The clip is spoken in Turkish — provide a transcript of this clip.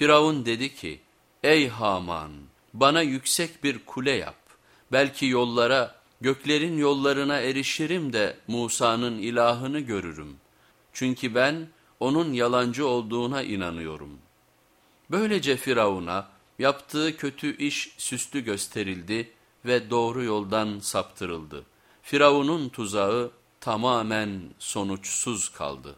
Firavun dedi ki, ey Haman bana yüksek bir kule yap. Belki yollara, göklerin yollarına erişirim de Musa'nın ilahını görürüm. Çünkü ben onun yalancı olduğuna inanıyorum. Böylece Firavun'a yaptığı kötü iş süslü gösterildi ve doğru yoldan saptırıldı. Firavun'un tuzağı tamamen sonuçsuz kaldı.